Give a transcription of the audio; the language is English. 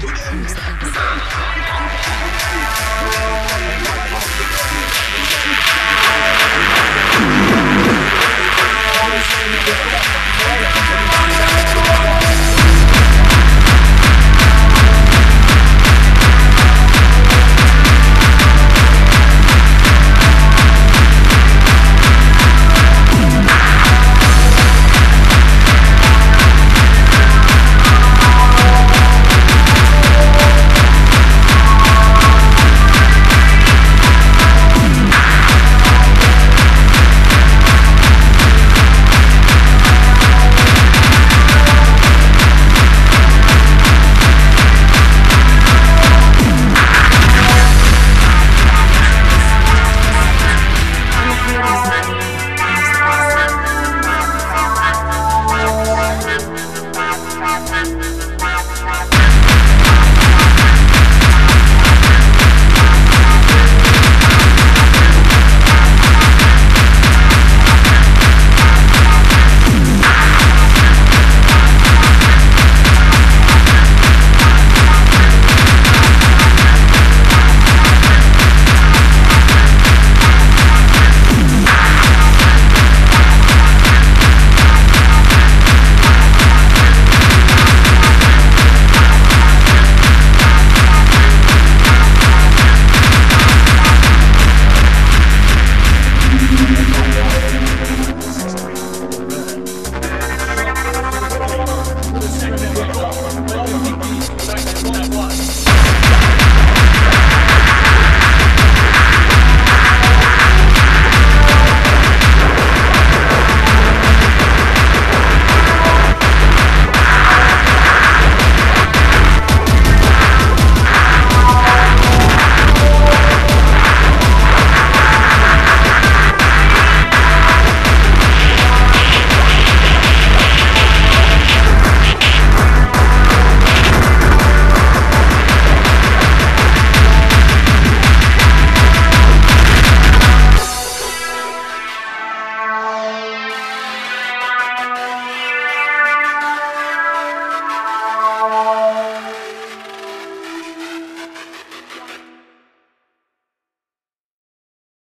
Today.